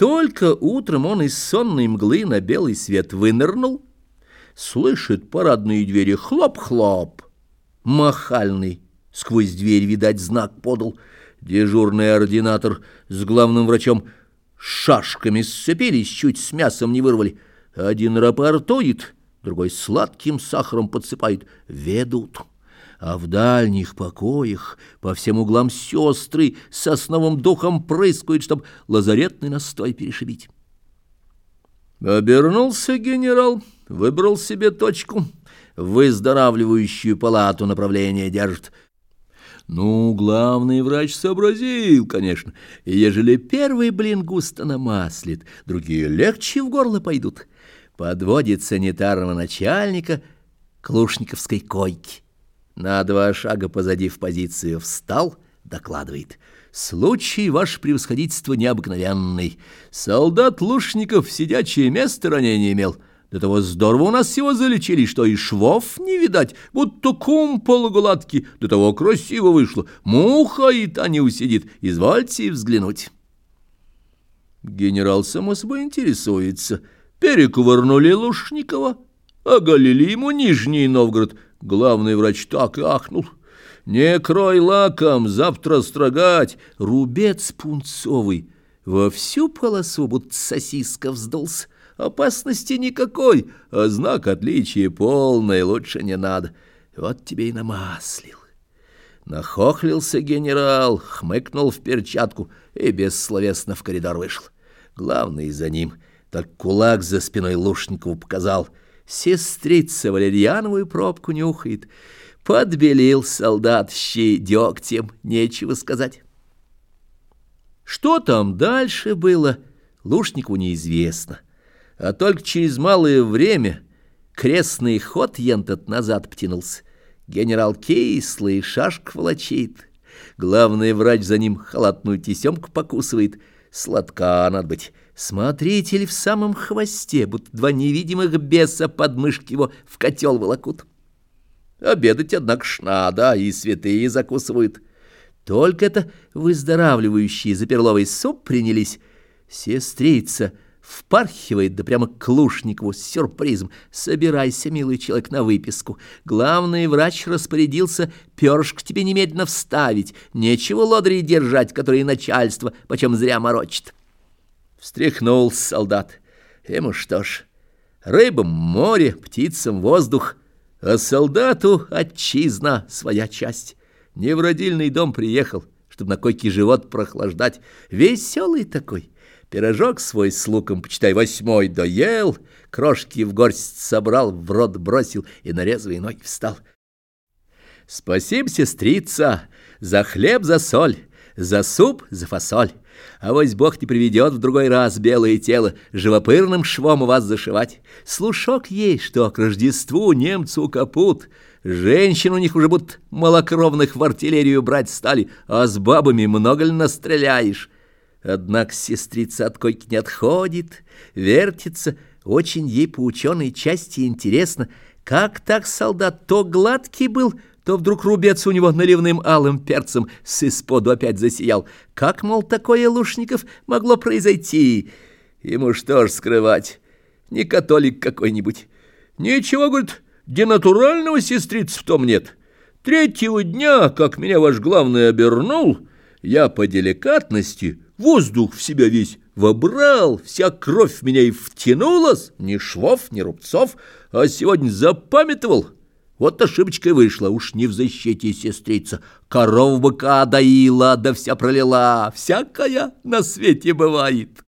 Только утром он из сонной мглы на белый свет вынырнул, слышит парадные двери хлоп-хлоп. Махальный сквозь дверь, видать, знак подал. Дежурный ординатор с главным врачом шашками сцепились, чуть с мясом не вырвали. Один рапортует, другой сладким сахаром подсыпает. Ведут. А в дальних покоях по всем углам сестры с основым духом прыскают, чтоб лазаретный настой перешибить. Обернулся генерал, выбрал себе точку, выздоравливающую палату направление держит. Ну, главный врач сообразил, конечно, ежели первый блин густо намаслит, другие легче в горло пойдут. Подводит санитарного начальника к лушниковской койке. На два шага позади в позицию встал, докладывает. «Случай, ваше превосходительство, необыкновенный. Солдат Лушников сидячее место ранения имел». До того здорово у нас его залечили, что и швов не видать, будто кум полугладкий, до того красиво вышло. Муха и та не усидит, извольте взглянуть. Генерал само собой интересуется. Перекувырнули Лушникова, оголили ему Нижний Новгород — Главный врач так и ахнул. «Не крой лаком, завтра строгать!» Рубец пунцовый во всю полосу, будто сосиска вздулся. Опасности никакой, а знак отличия полный, лучше не надо. Вот тебе и намаслил. Нахохлился генерал, хмыкнул в перчатку и бессловесно в коридор вышел. Главный за ним, так кулак за спиной Лушникову показал — Сестрица валерьяновую пробку нюхает. Подбелил солдат щи дегтем, нечего сказать. Что там дальше было, Лушнику неизвестно. А только через малое время крестный ход ентот назад птянулся. Генерал кислый, шашк волочит. Главный врач за ним халатную тесемку покусывает. Сладка надо быть. Смотритель в самом хвосте, будто два невидимых беса подмышки его в котел волокут. Обедать, однако, ж надо, и святые закусывают. Только это выздоравливающие за перловый суп принялись. Сестрица впархивает, да прямо к Лушникову с сюрпризом. Собирайся, милый человек, на выписку. Главный врач распорядился перышко тебе немедленно вставить. Нечего лодырей держать, которые начальство почем зря морочит. Встряхнул солдат. Ему что ж, рыбам море, птицам воздух, а солдату отчизна своя часть. Не в родильный дом приехал, чтобы на койке живот прохлаждать. Веселый такой. Пирожок свой с луком, почитай, восьмой доел, крошки в горсть собрал, в рот бросил и на резвые ноги встал. Спасибо, сестрица, за хлеб, за соль, за суп, за фасоль. А вось Бог не приведет в другой раз белое тело живопырным швом у вас зашивать. Слушок есть, что к Рождеству немцу капут. Женщин у них уже будто малокровных в артиллерию брать стали, а с бабами много ли настреляешь? Однако сестрица от койки не отходит, вертится, очень ей по ученой части интересно, как так солдат то гладкий был, то вдруг рубец у него наливным алым перцем с исподу опять засиял. Как, мол, такое, Лушников, могло произойти? Ему что ж скрывать? Не католик какой-нибудь. Ничего, говорит, денатурального сестриц в том нет. Третьего дня, как меня ваш главный обернул, я по деликатности воздух в себя весь вобрал, вся кровь в меня и втянулась, ни швов, ни рубцов, а сегодня запамятовал — вот ошибочкой вышла, уж не в защите сестрица. Коров быка доила, да вся пролила, всякая на свете бывает.